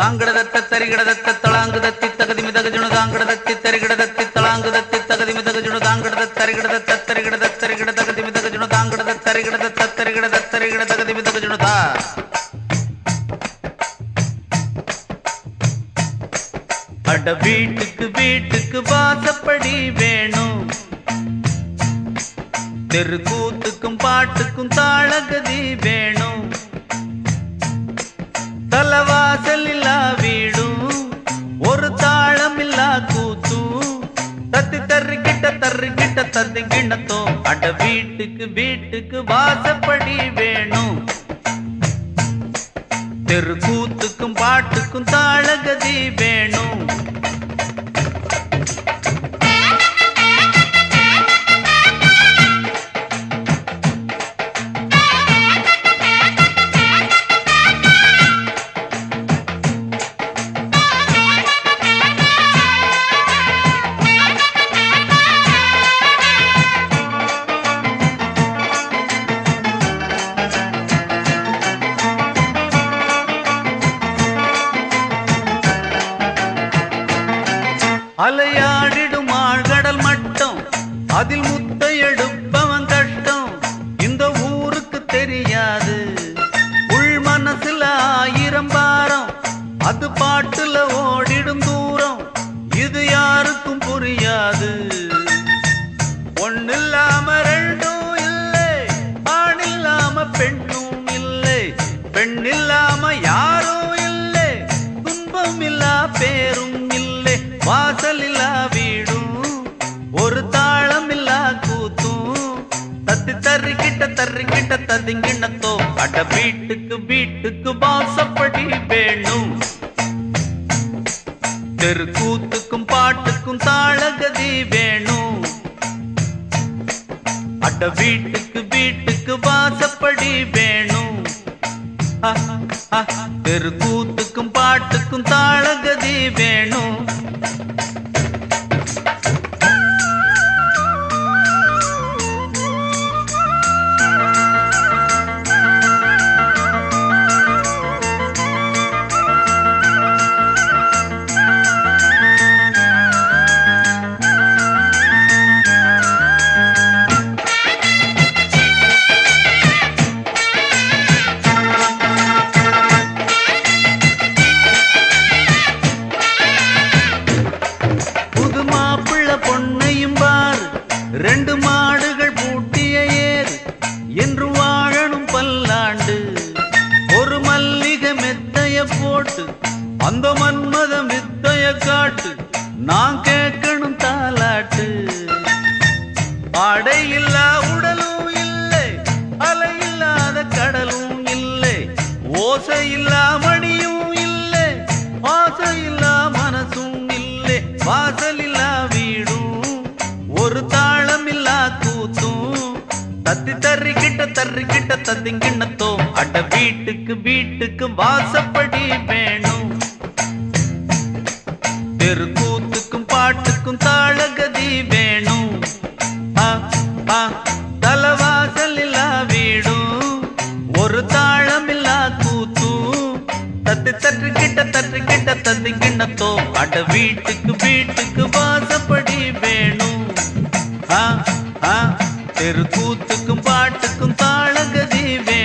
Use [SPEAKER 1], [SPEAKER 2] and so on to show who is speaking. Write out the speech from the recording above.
[SPEAKER 1] தாங்கடதத்த தரிகடதத்த தளாங்குதத்தி தகதிமி தகஜுணு தாங்கடதத்தி தரிகடதத்தி தளாங்குதத்தி தகதிமி தகஜுணு தாங்கடத தரிகடதத்த தரிகடத தரிகட தகதிமி தகஜுணு தாங்கடத தரிகடதத்த தரிகடத தரிகட தகதிமி தகஜுணு தா. அட வீட்டுக்கு வீட்டுக்கு வாசப்படி வேணும். தெருக்கூத்துக்கும் பாட்டுக்கும் தாளகதி வேணும். தலவா தர்றிக்கிட்ட தத்தி கிண்ணத்தோ அட வீட்டுக்கு வீட்டுக்கு வாசப்படி வேணும். தெருக்கூத்துக்கும் பாட்டுக்கும் தாளகதி வேணும். அலையாடிடும் ஆழ்கடல் மட்டம். அதில் முத்தை எடுப்பவன் கஷ்டம் இந்த ஊருக்கு தெரியாது. உள் மனசுல ஆயிரம் பாரம். அது பாட்டுல ஓடிடும் தூரம். இது யாருக்கும் புரியாது. ஒண்ணில்லாம தத்தி தர்றிக்கிட்ட தர்றிக்கிட்ட ததிங்கிண்ணத்தோ அட வீட்டுக்கு வீட்டுக்கு வாசப்படி வேணும். தெருக்கூத்துக்கும் பாட்டுக்கும் தாளகதி வேணும். அட வீட்டுக்கு வீட்டுக்கு வாசப்படி வேணும். தெருக்கூத்துக்கும் பாட்டுக்கும் தாளகதி வேணும். அந்த மன்மதம் வித்தைய காட்டு நான் கேட்கணும் தாலாட்டு. ஆடை இல்லா உடலும் இல்லை அலை இல்லாத கடலும் இல்லை ஓசை இல்லா மணியும் இல்லை ஆசை இல்லா மனசும் இல்லை வாசல் இல்லா வீடும். ஒரு தாளம் இல்லா கூத்தும் தத்தி தர்றிக்கிட்ட தர்றிக்கிட்ட தத்திங்கிண்ணத்தோ அட வீட்டுக்கு வீட்டுக்கு வாசப்படி வேணும். தெருக்கூத்துக்கும் பாட்டுக்கும் தாளகதி வேணும். ஆ, தலவாசல் இல்லா வீடும். ஒரு தாளம் இல்லா கூத்தும். தத்து தற்று கிட்ட தற்று கிட்ட தந்து கிண்ணத்தோ அட வீட்டுக்கு வீட்டுக்கு வாசப்படி வேணும். ஆ, ஆ, வேணும்.